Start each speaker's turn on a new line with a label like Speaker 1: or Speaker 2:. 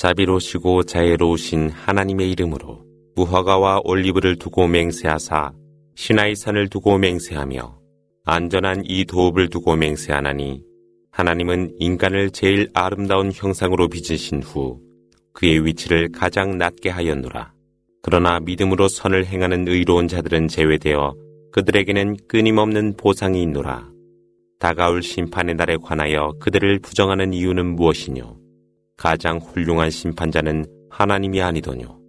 Speaker 1: 자비로시고 자애로우신 하나님의 이름으로 무화과와 올리브를 두고 맹세하사 시나이 산을 두고 맹세하며 안전한 이 도읍을 두고 맹세하나니 하나님은 인간을 제일 아름다운 형상으로 빚으신 후 그의 위치를 가장 낮게 하였노라. 그러나 믿음으로 선을 행하는 의로운 자들은 제외되어 그들에게는 끊임없는 보상이 있노라. 다가올 심판의 날에 관하여 그들을 부정하는 이유는 무엇이뇨? 가장 훌륭한 심판자는 하나님이 아니더뇨.